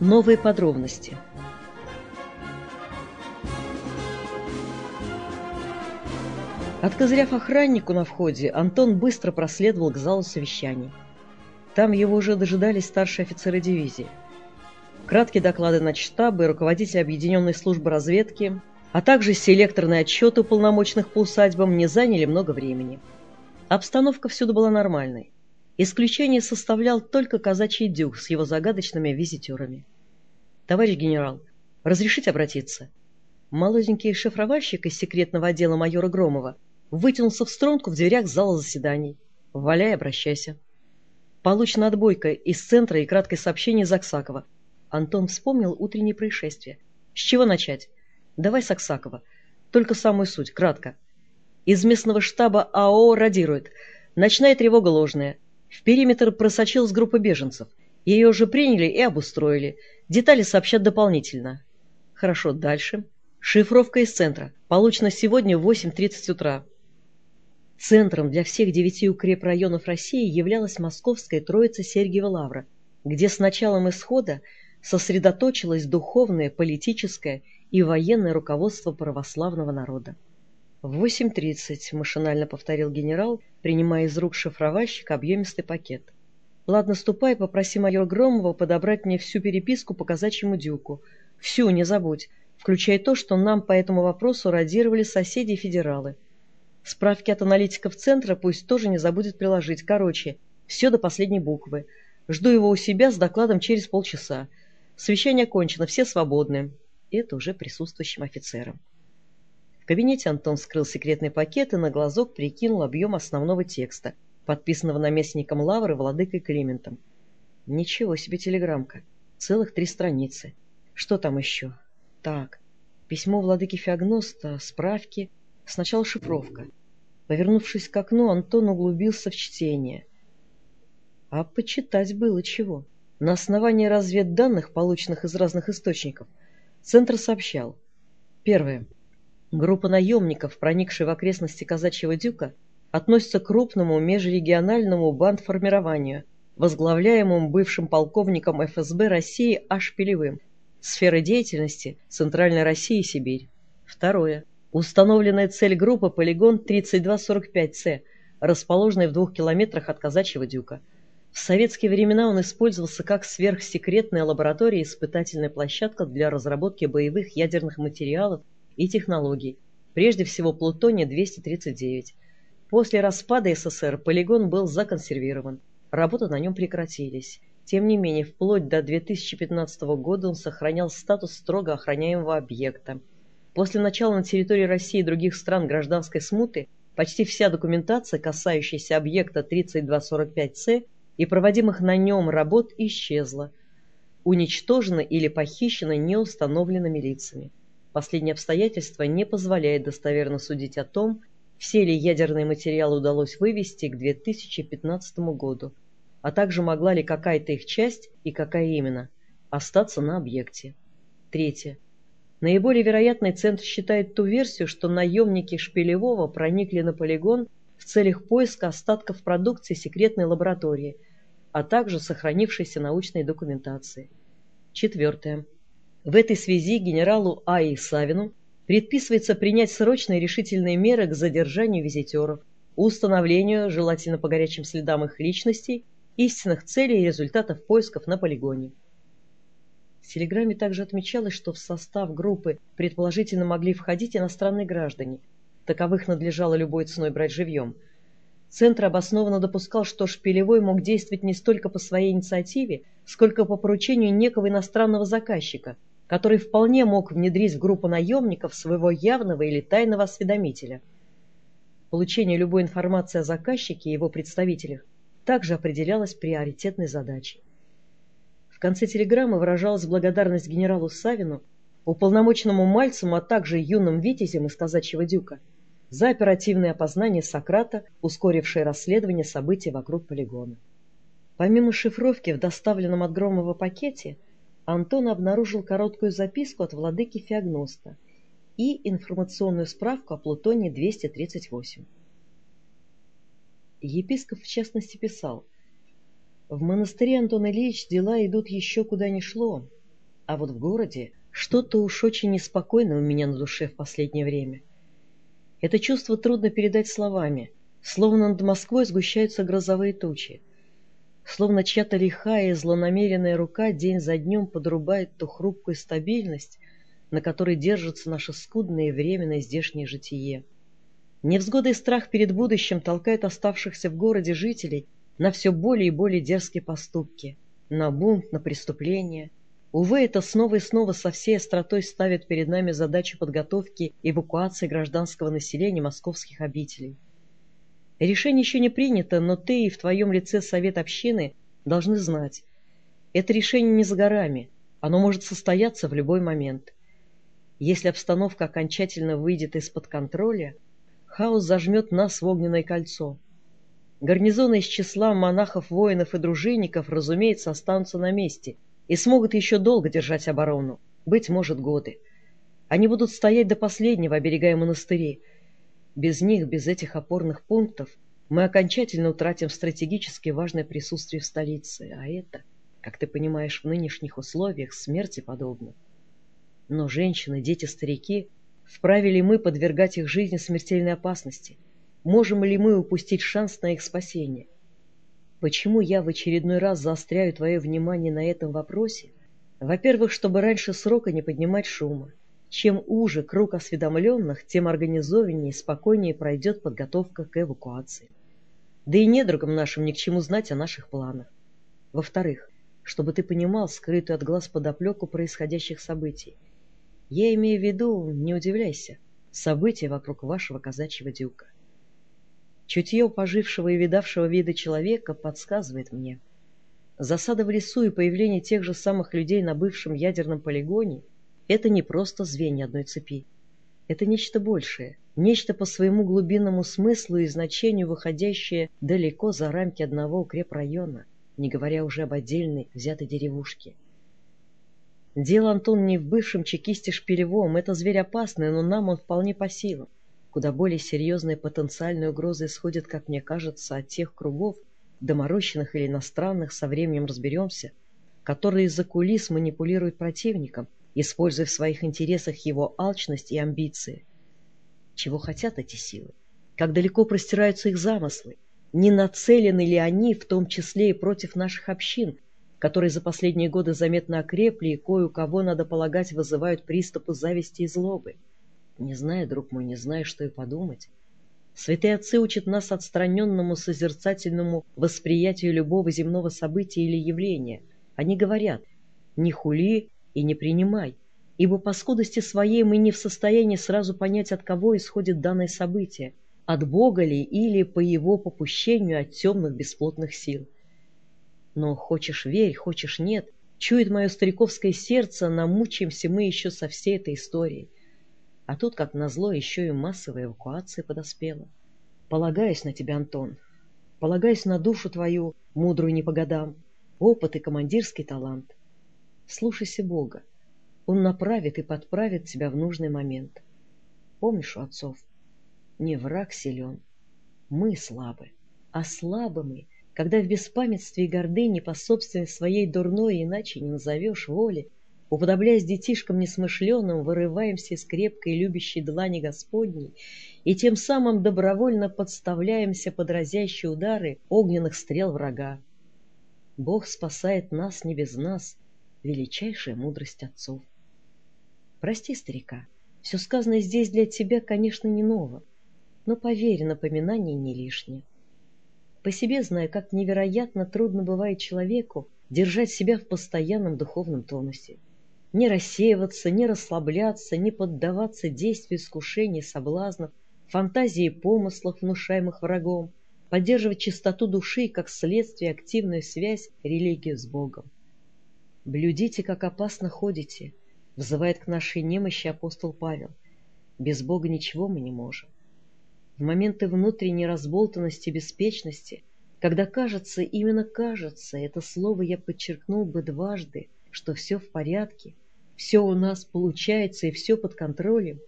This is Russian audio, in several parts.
Новые подробности. Откозыряв охраннику на входе, Антон быстро проследовал к залу совещаний. Там его уже дожидались старшие офицеры дивизии. Краткие доклады на штабы, руководитель Объединенной службы разведки, а также селекторные отчеты уполномоченных по усадьбам не заняли много времени. Обстановка всюду была нормальной. Исключение составлял только казачий дюк с его загадочными визитерами. «Товарищ генерал, разрешите обратиться?» Молоденький шифровальщик из секретного отдела майора Громова вытянулся в струнку в дверях зала заседаний. «Валяй, обращайся». Получена отбойка из центра и краткое сообщение из Аксакова. Антон вспомнил утреннее происшествие. С чего начать? Давай с Аксакова. Только самую суть, кратко. Из местного штаба АО радирует. Ночная тревога ложная. В периметр просочилась группа беженцев. Ее уже приняли и обустроили. Детали сообщат дополнительно. Хорошо, дальше. Шифровка из центра. Получена сегодня в 8.30 утра. Центром для всех девяти укрепрайонов России являлась московская Троица Сергиева Лавра, где с началом исхода сосредоточилось духовное, политическое и военное руководство православного народа. В 8.30 машинально повторил генерал, принимая из рук шифровальщика объемистый пакет. «Ладно, ступай, попроси майора Громова подобрать мне всю переписку по казачьему дюку. Всю, не забудь, включая то, что нам по этому вопросу радировали соседи и федералы. Справки от аналитиков центра пусть тоже не забудет приложить. Короче, все до последней буквы. Жду его у себя с докладом через полчаса. Совещание окончено, все свободны. Это уже присутствующим офицерам. В кабинете Антон скрыл секретный пакет и на глазок прикинул объем основного текста, подписанного наместником Лавры Владыкой Климентом. Ничего себе телеграммка. Целых три страницы. Что там еще? Так, письмо владыки Феогноста, справки, сначала шифровка. Повернувшись к окну, Антон углубился в чтение. А почитать было чего. На основании разведданных, полученных из разных источников, Центр сообщал. Первое. Группа наемников, проникшая в окрестности Казачьего Дюка, относится к крупному межрегиональному бандформированию, возглавляемому бывшим полковником ФСБ России Аш Пелевым. Сфера деятельности – Центральная Россия и Сибирь. Второе. Установленная цель группы – полигон 3245С, расположенный в двух километрах от Казачьего Дюка – в советские времена он использовался как сверхсекретная лаборатория и испытательная площадка для разработки боевых ядерных материалов и технологий, прежде всего плутония-239. После распада СССР полигон был законсервирован, работы на нем прекратились. Тем не менее, вплоть до 2015 года он сохранял статус строго охраняемого объекта. После начала на территории России и других стран гражданской смуты почти вся документация, касающаяся объекта 3245С, и проводимых на нем работ исчезла, уничтожена или похищена неустановленными лицами. Последнее обстоятельство не позволяет достоверно судить о том, все ли ядерные материалы удалось вывести к 2015 году, а также могла ли какая-то их часть, и какая именно, остаться на объекте. Третье. Наиболее вероятный центр считает ту версию, что наемники Шпилевого проникли на полигон в целях поиска остатков продукции секретной лаборатории – а также сохранившейся научной документации. Четвертое. В этой связи генералу А.И. Савину предписывается принять срочные решительные меры к задержанию визитеров, установлению, желательно по горячим следам их личностей, истинных целей и результатов поисков на полигоне. В телеграмме также отмечалось, что в состав группы предположительно могли входить иностранные граждане. Таковых надлежало любой ценой брать живьем – Центр обоснованно допускал, что Шпилевой мог действовать не столько по своей инициативе, сколько по поручению некого иностранного заказчика, который вполне мог внедрить в группу наемников своего явного или тайного осведомителя. Получение любой информации о заказчике и его представителях также определялось приоритетной задачей. В конце телеграммы выражалась благодарность генералу Савину, уполномоченному Мальцему, а также юным витязям из казачьего дюка – за оперативное опознание Сократа, ускорившее расследование событий вокруг полигона. Помимо шифровки в доставленном от Громова пакете, Антон обнаружил короткую записку от владыки Феогноста и информационную справку о Плутоне-238. Епископ, в частности, писал, «В монастыре, Антон Ильич, дела идут еще куда ни шло. А вот в городе что-то уж очень неспокойно у меня на душе в последнее время. Это чувство трудно передать словами, словно над Москвой сгущаются грозовые тучи. Словно чья-то лихая и злонамеренная рука день за днем подрубает ту хрупкую стабильность, на которой держится наше скудное и временное здешнее житие. Невзгоды и страх перед будущим толкают оставшихся в городе жителей на все более и более дерзкие поступки, на бунт, на преступления. Увы, это снова и снова со всей остротой ставит перед нами задачу подготовки эвакуации гражданского населения московских обителей. Решение еще не принято, но ты и в твоем лице Совет общины должны знать. Это решение не за горами, оно может состояться в любой момент. Если обстановка окончательно выйдет из-под контроля, хаос зажмет нас в огненное кольцо. Гарнизоны из числа монахов, воинов и дружинников, разумеется, останутся на месте и смогут еще долго держать оборону, быть может, годы. Они будут стоять до последнего, оберегая монастыри, без них, без этих опорных пунктов, мы окончательно утратим стратегически важное присутствие в столице, а это, как ты понимаешь, в нынешних условиях смерти подобно. Но женщины, дети, старики, вправе ли мы подвергать их жизни смертельной опасности? Можем ли мы упустить шанс на их спасение? Почему я в очередной раз заостряю твое внимание на этом вопросе? Во-первых, чтобы раньше срока не поднимать шума. Чем уже круг осведомленных, тем организованнее и спокойнее пройдет подготовка к эвакуации. Да и недругам нашим ни к чему знать о наших планах. Во-вторых, чтобы ты понимал скрытую от глаз подоплеку происходящих событий. Я имею в виду, не удивляйся, события вокруг вашего казачьего дюка. Чутье пожившего и видавшего вида человека подсказывает мне. Засада в лесу и появление тех же самых людей на бывшем ядерном полигоне это не просто звенья одной цепи. Это нечто большее, нечто по своему глубинному смыслу и значению выходящее далеко за рамки одного укрепрайона, не говоря уже об отдельной взятой деревушке. Дело, Антон, не в бывшем чекисте Шпилевом, это зверь опасный, но нам он вполне по силам. Куда более серьезные потенциальные угрозы исходят, как мне кажется, от тех кругов, доморощенных или иностранных, со временем разберемся, которые из-за кулис манипулируют противником – используя в своих интересах его алчность и амбиции. Чего хотят эти силы? Как далеко простираются их замыслы? Не нацелены ли они, в том числе и против наших общин, которые за последние годы заметно окрепли и кое у кого, надо полагать, вызывают приступы зависти и злобы? Не знаю, друг мой, не знаю, что и подумать. Святые отцы учат нас отстраненному созерцательному восприятию любого земного события или явления. Они говорят, не хули и не принимай, ибо по скудости своей мы не в состоянии сразу понять, от кого исходит данное событие, от Бога ли или по его попущению от темных бесплотных сил. Но хочешь верь, хочешь нет, чует мое стариковское сердце, намучаемся мы еще со всей этой историей. А тут, как назло, еще и массовая эвакуация подоспела. Полагаюсь на тебя, Антон, полагаюсь на душу твою, мудрую не по годам, опыт и командирский талант. Слушайся Бога. Он направит и подправит тебя в нужный момент. Помнишь у отцов? Не враг силен. Мы слабы. А слабы мы, когда в беспамятстве и гордыне по собственной своей дурной, иначе не назовешь воли, уподобляясь детишкам несмышленым, вырываемся из крепкой любящей длани Господней и тем самым добровольно подставляемся под разящие удары огненных стрел врага. Бог спасает нас не без нас, величайшая мудрость отцов. Прости, старика, все сказанное здесь для тебя, конечно, не ново, но, поверь, напоминание не лишнее. По себе знаю, как невероятно трудно бывает человеку держать себя в постоянном духовном тонусе. Не рассеиваться, не расслабляться, не поддаваться действию искушений, соблазнов, фантазии и помыслов, внушаемых врагом, поддерживать чистоту души как следствие, активную связь религии с Богом. «Блюдите, как опасно ходите», — взывает к нашей немощи апостол Павел. «Без Бога ничего мы не можем». В моменты внутренней разболтанности, беспечности, когда кажется, именно кажется, это слово я подчеркнул бы дважды, что все в порядке, все у нас получается и все под контролем,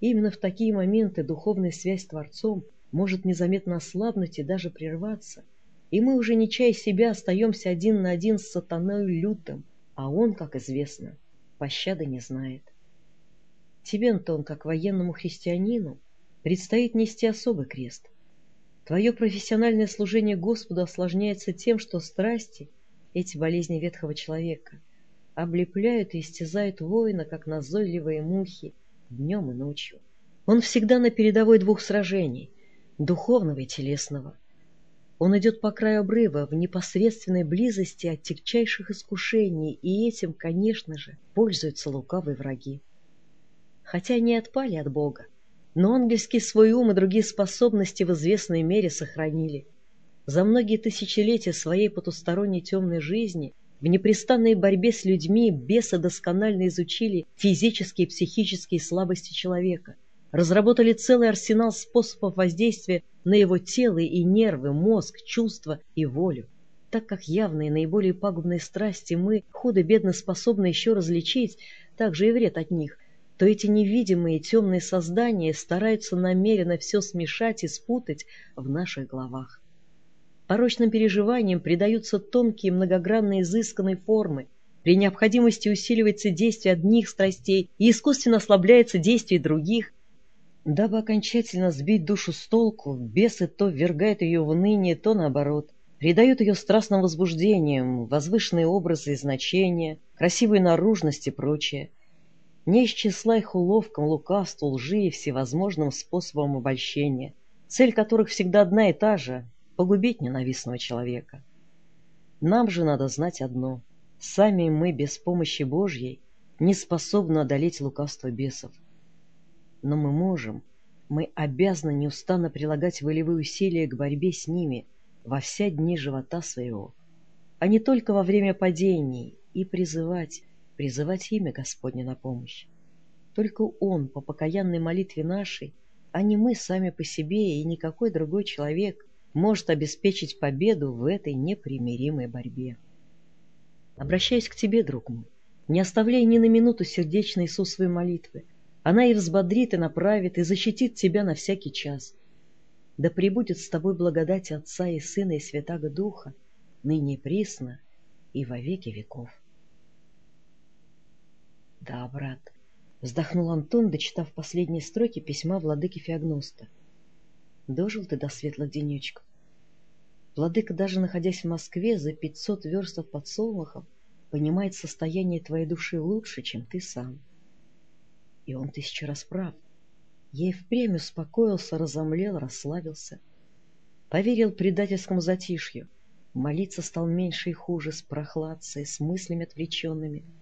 именно в такие моменты духовная связь с Творцом может незаметно ослабнуть и даже прерваться, и мы уже не чая себя остаемся один на один с сатаной лютым, а он, как известно, пощады не знает. Тебе, Антон, как военному христианину, предстоит нести особый крест. Твое профессиональное служение Господу осложняется тем, что страсти, эти болезни ветхого человека, облепляют и истязают воина, как назойливые мухи, днем и ночью. Он всегда на передовой двух сражений — духовного и телесного. Он идет по краю обрыва в непосредственной близости от тягчайших искушений, и этим, конечно же, пользуются лукавые враги хотя не отпали от Бога, но ангельский свой ум и другие способности в известной мере сохранили. За многие тысячелетия своей потусторонней темной жизни в непрестанной борьбе с людьми бесы досконально изучили физические и психические слабости человека, разработали целый арсенал способов воздействия на его тело и нервы, мозг, чувства и волю. Так как явные наиболее пагубные страсти мы худо-бедно способны еще различить, также и вред от них, то эти невидимые темные создания стараются намеренно все смешать и спутать в наших головах. Порочным переживаниям придаются тонкие многогранные изысканные формы, при необходимости усиливается действие одних страстей и искусственно ослабляется действие других. Дабы окончательно сбить душу с толку, бесы то ввергают ее в ныне, то наоборот, придают ее страстным возбуждениям, возвышенные образы и значения, красивые наружность и прочее – не из числа их уловкам, лукавству, лжи и всевозможным способам обольщения, цель которых всегда одна и та же — погубить ненавистного человека. Нам же надо знать одно — сами мы без помощи Божьей не способны одолеть лукавство бесов. Но мы можем, мы обязаны неустанно прилагать волевые усилия к борьбе с ними во все дни живота своего, а не только во время падений, и призывать призывать имя Господне на помощь. Только Он по покаянной молитве нашей, а не мы сами по себе и никакой другой человек может обеспечить победу в этой непримиримой борьбе. Обращаюсь к тебе, друг мой, не оставляй ни на минуту сердечно Иисусовой молитвы. Она и взбодрит, и направит, и защитит тебя на всякий час. Да пребудет с тобой благодать Отца и Сына и Святаго Духа, ныне присно, и во веки веков. Да, брат, вздохнул Антон, дочитав последние строки письма владыки Феогноста. Дожил ты до светлых денечков. Владыка, даже находясь в Москве за пятьсот верст от подсолнухов, понимает состояние твоей души лучше, чем ты сам. И он тысячу раз прав. Я и впрямь успокоился, разомлел, расслабился. Поверил предательскому затишью. Молиться стал меньше и хуже, с прохладцей, с мыслями отвлеченными —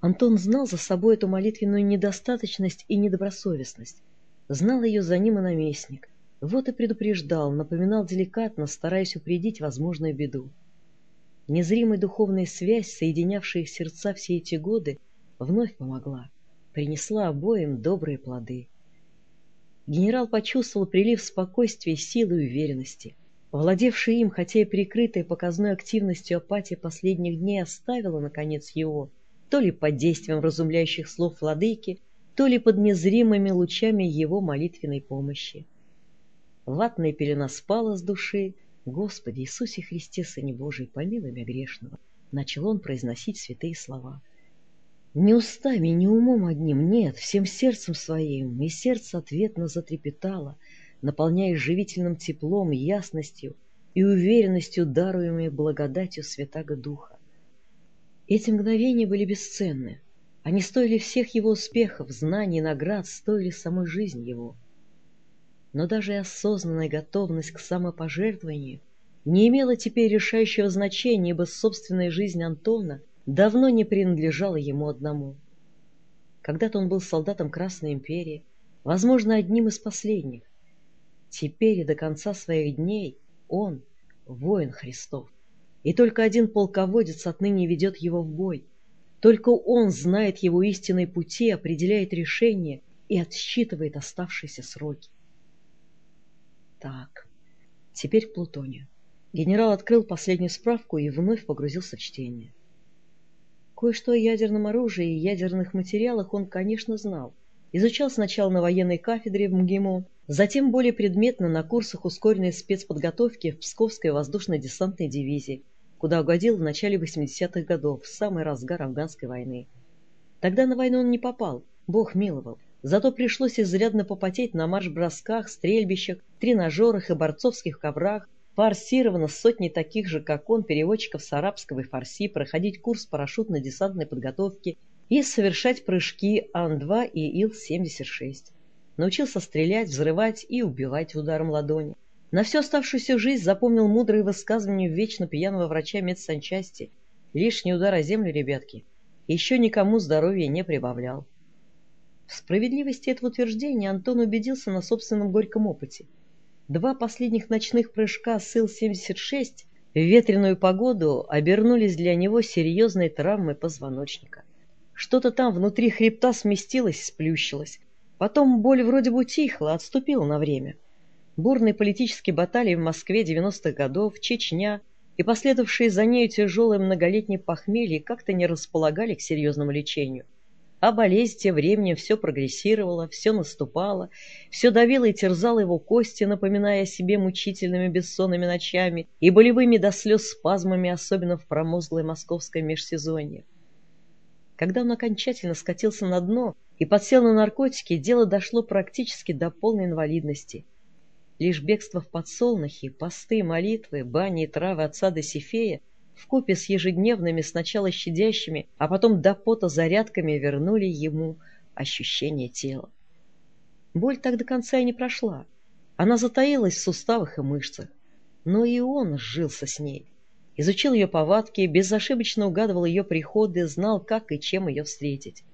Антон знал за собой эту молитвенную недостаточность и недобросовестность. Знал ее за ним и наместник. Вот и предупреждал, напоминал деликатно, стараясь упредить возможную беду. Незримая духовная связь, соединявшая их сердца все эти годы, вновь помогла, принесла обоим добрые плоды. Генерал почувствовал прилив спокойствия, силы и уверенности. Владевшая им, хотя и прикрытая показной активностью апатия последних дней, оставила, наконец, его — то ли под действием разумляющих слов владыки, то ли под незримыми лучами его молитвенной помощи. Ватная пелена спала с души. «Господи Иисусе Христе, Сыне Божий, помилуй меня грешного!» Начал он произносить святые слова. Не устами, не умом одним, нет, всем сердцем своим, и сердце ответно затрепетало, наполняя живительным теплом, ясностью и уверенностью, даруемой благодатью Святаго Духа. Эти мгновения были бесценны. Они стоили всех его успехов, знаний, наград, стоили самой жизни его. Но даже осознанная готовность к самопожертвованию не имела теперь решающего значения, ибо собственная жизнь Антона давно не принадлежала ему одному. Когда-то он был солдатом Красной империи, возможно, одним из последних. Теперь и до конца своих дней он — воин Христов и только один полководец отныне ведет его в бой. Только он знает его истинные пути, определяет решения и отсчитывает оставшиеся сроки. Так, теперь Плутония. Генерал открыл последнюю справку и вновь погрузился в чтение. Кое-что о ядерном оружии и ядерных материалах он, конечно, знал. Изучал сначала на военной кафедре в МГИМО, затем более предметно на курсах ускоренной спецподготовки в Псковской воздушно-десантной дивизии – куда угодил в начале 80-х годов, в самый разгар афганской войны. Тогда на войну он не попал, Бог миловал. Зато пришлось изрядно попотеть на марш-бросках, стрельбищах, тренажерах и борцовских коврах, форсировано с сотней таких же, как он, переводчиков с арабского и фарси, проходить курс парашютно-десантной подготовки и совершать прыжки Ан-2 и Ил-76. Научился стрелять, взрывать и убивать ударом ладони. На всю оставшуюся жизнь запомнил мудрые высказывания вечно пьяного врача медсанчасти. Лишний удар о землю, ребятки. Еще никому здоровья не прибавлял. В справедливости этого утверждения Антон убедился на собственном горьком опыте. Два последних ночных прыжка с Ил-76 в ветреную погоду обернулись для него серьезной травмой позвоночника. Что-то там внутри хребта сместилось, сплющилось. Потом боль вроде бы утихла, отступила на время. Бурные политические баталии в Москве 90-х годов, Чечня и последовавшие за нею тяжелые многолетние похмелье как-то не располагали к серьезному лечению. А болезнь тем временем все прогрессировала, все наступало, все давило и терзало его кости, напоминая о себе мучительными бессонными ночами и болевыми до слез спазмами, особенно в промозглое московское межсезонье. Когда он окончательно скатился на дно и подсел на наркотики, дело дошло практически до полной инвалидности. Лишь бегство в подсолнухи, посты, молитвы, бани и травы отца Досифея вкупе с ежедневными, сначала щадящими, а потом до пота зарядками вернули ему ощущение тела. Боль так до конца и не прошла. Она затаилась в суставах и мышцах. Но и он сжился с ней изучил ее повадки, безошибочно угадывал ее приходы, знал, как и чем ее встретить.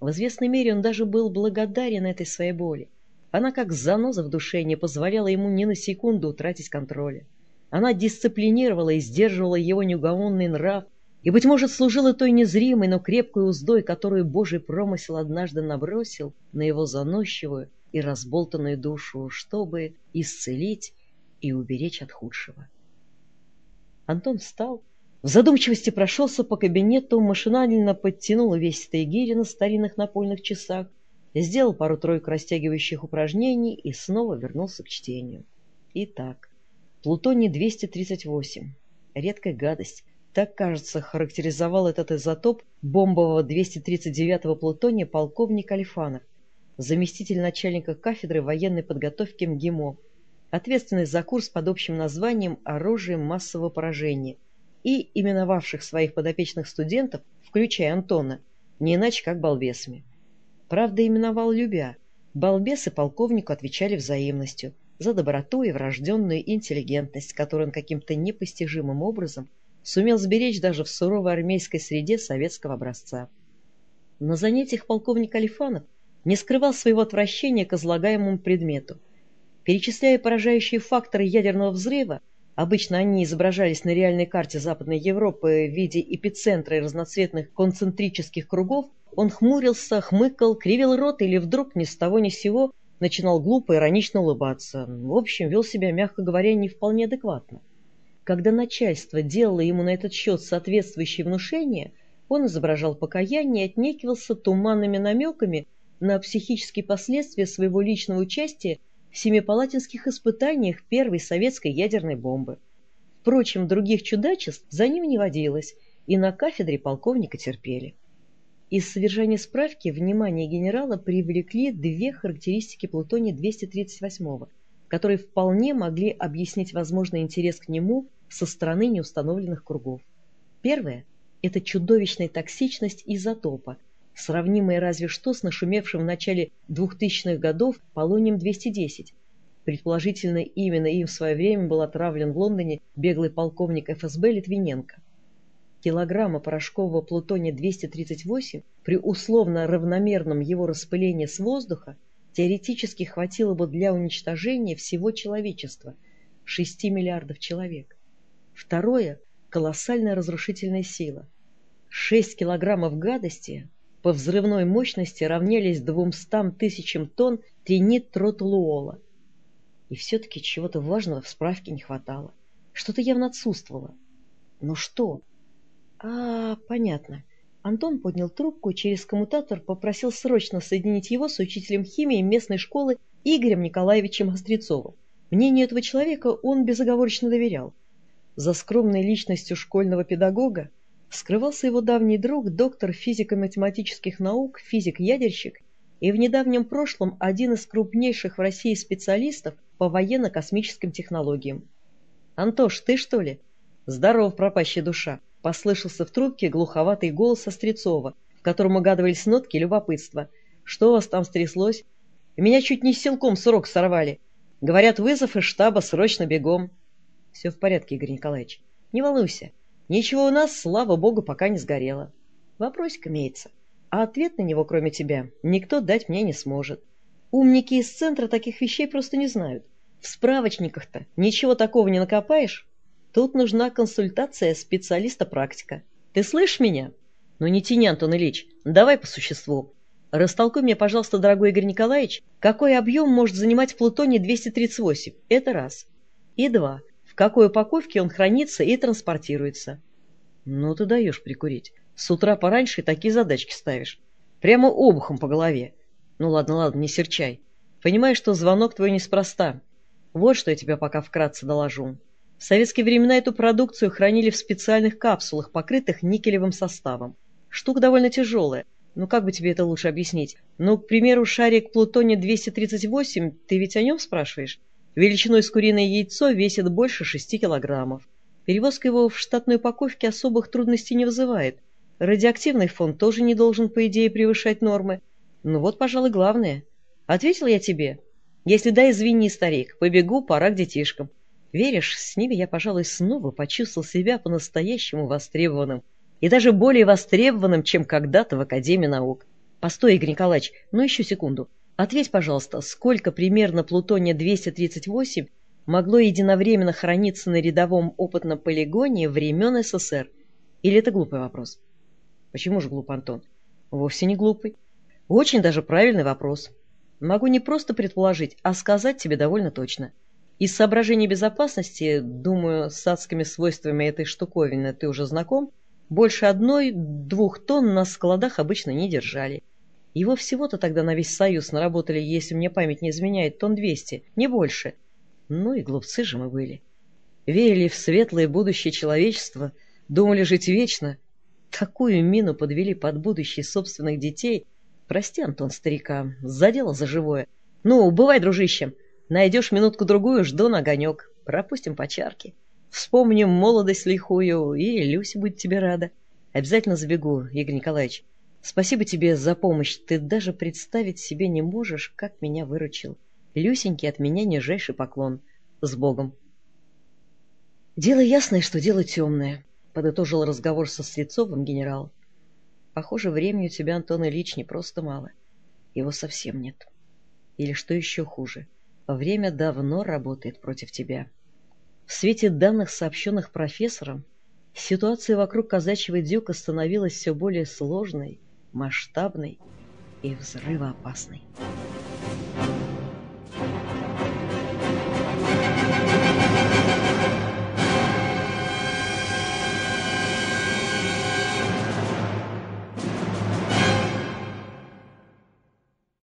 В известной мере он даже был благодарен этой своей боли. Она, как заноза в душе, не позволяла ему ни на секунду утратить контроля. Она дисциплинировала и сдерживала его неугомонный нрав, и, быть может, служила той незримой, но крепкой уздой, которую Божий промысел однажды набросил на его заносчивую и разболтанную душу, чтобы исцелить и уберечь от худшего. Антон встал, в задумчивости прошелся по кабинету, машинально подтянул увесистые гири на старинных напольных часах, сделал пару-тройку растягивающих упражнений и снова вернулся к чтению. Итак, плутоний-238. Редкая гадость. Так, кажется, характеризовал этот изотоп бомбового 239-го плутония полковник Алифанов, заместитель начальника кафедры военной подготовки МГИМО, ответственный за курс под общим названием «Оружие массового поражения» и именовавших своих подопечных студентов, включая Антона, не иначе как балбесами. Правда, именовал любя. Балбесы полковнику отвечали взаимностью за доброту и врожденную интеллигентность, которую он каким-то непостижимым образом сумел сберечь даже в суровой армейской среде советского образца. На занятиях полковник Алифанов не скрывал своего отвращения к излагаемому предмету – Перечисляя поражающие факторы ядерного взрыва, обычно они изображались на реальной карте Западной Европы в виде эпицентра и разноцветных концентрических кругов, он хмурился, хмыкал, кривил рот или вдруг ни с того ни с сего начинал глупо иронично улыбаться. В общем, вел себя, мягко говоря, не вполне адекватно. Когда начальство делало ему на этот счет соответствующие внушения, он изображал покаяние и отнекивался туманными намеками на психические последствия своего личного участия в семипалатинских испытаниях первой советской ядерной бомбы. Впрочем, других чудачеств за ним не водилось, и на кафедре полковника терпели. Из содержания справки внимание генерала привлекли две характеристики плутония-238, которые вполне могли объяснить возможный интерес к нему со стороны неустановленных кругов. Первое – это чудовищная токсичность изотопа, сравнимые разве что с нашумевшим в начале 2000-х годов полонием-210. Предположительно, именно им в свое время был отравлен в Лондоне беглый полковник ФСБ Литвиненко. Килограмма порошкового плутония-238 при условно равномерном его распылении с воздуха теоретически хватило бы для уничтожения всего человечества – 6 миллиардов человек. Второе – колоссальная разрушительная сила. 6 килограммов гадости по взрывной мощности равнялись двумстам тысячам тонн тринит-тротулуола. И все-таки чего-то важного в справке не хватало. Что-то явно отсутствовало. Но что? А, понятно. Антон поднял трубку и через коммутатор попросил срочно соединить его с учителем химии местной школы Игорем Николаевичем Острецовым. Мнению этого человека он безоговорочно доверял. За скромной личностью школьного педагога скрывался его давний друг, доктор физико-математических наук, физик-ядерщик и в недавнем прошлом один из крупнейших в России специалистов по военно-космическим технологиям. «Антош, ты что ли?» «Здоров, пропащая душа!» — послышался в трубке глуховатый голос Острецова, в котором угадывались нотки любопытства. «Что у вас там стряслось?» «Меня чуть не силком срок сорвали. Говорят, вызов из штаба, срочно бегом». «Все в порядке, Игорь Николаевич. Не волнуйся. Ничего у нас, слава богу, пока не сгорело. Вопросик имеется. А ответ на него, кроме тебя, никто дать мне не сможет. Умники из центра таких вещей просто не знают. В справочниках-то ничего такого не накопаешь. Тут нужна консультация специалиста-практика. Ты слышишь меня? Ну не тяни, Антон Ильич, давай по существу. Растолкуй мне, пожалуйста, дорогой Игорь Николаевич, какой объем может занимать плутоний-238? Это раз. И два. В какой упаковке он хранится и транспортируется? Ну ты даешь прикурить. С утра пораньше такие задачки ставишь. Прямо обухом по голове. Ну ладно, ладно, не серчай. Понимаешь, что звонок твой неспроста. Вот что я тебе пока вкратце доложу. В советские времена эту продукцию хранили в специальных капсулах, покрытых никелевым составом. Штука довольно тяжелая. Ну, как бы тебе это лучше объяснить? Ну, к примеру, шарик плутония-238, ты ведь о нем спрашиваешь? Величиной с куриное яйцо весит больше 6 килограммов. Перевозка его в штатной упаковке особых трудностей не вызывает. Радиоактивный фон тоже не должен, по идее, превышать нормы. Ну вот, пожалуй, главное. Ответил я тебе. Если да, извини, старик, побегу, пора к детишкам. Веришь, с ними я, пожалуй, снова почувствовал себя по-настоящему востребованным. И даже более востребованным, чем когда-то в Академии наук. Постой, Игорь Николаевич, ну еще секунду. Ответь, пожалуйста, сколько примерно плутония-238 могло единовременно храниться на рядовом опытном полигоне времен СССР? Или это глупый вопрос? Почему же глуп, Антон? Вовсе не глупый. Очень даже правильный вопрос. Могу не просто предположить, а сказать тебе довольно точно. Из соображений безопасности, думаю, с адскими свойствами этой штуковины ты уже знаком, больше одной-двух тонн на складах обычно не держали. Его всего-то тогда на весь Союз наработали, если мне память не изменяет, тонн двести, не больше. Ну и глупцы же мы были. Верили в светлое будущее человечества, думали жить вечно. Такую мину подвели под будущее собственных детей — Прости, Антон, старика, задело за живое. Ну, бывай, дружище. Найдешь минутку-другую, жду на огонек. Пропустим по. Вспомним молодость лихую, и Люся будет тебе рада. Обязательно забегу, Игорь Николаевич. Спасибо тебе за помощь. Ты даже представить себе не можешь, как меня выручил. Люсенький от меня нижайший поклон. С Богом. Дело ясное, что дело темное, подытожил разговор со Слецовым генерал. Похоже, времени у тебя, Антон Ильич, не просто мало. Его совсем нет. Или что еще хуже, время давно работает против тебя. В свете данных, сообщенных профессором, ситуация вокруг казачьего дюка становилась все более сложной, масштабной и взрывоопасной.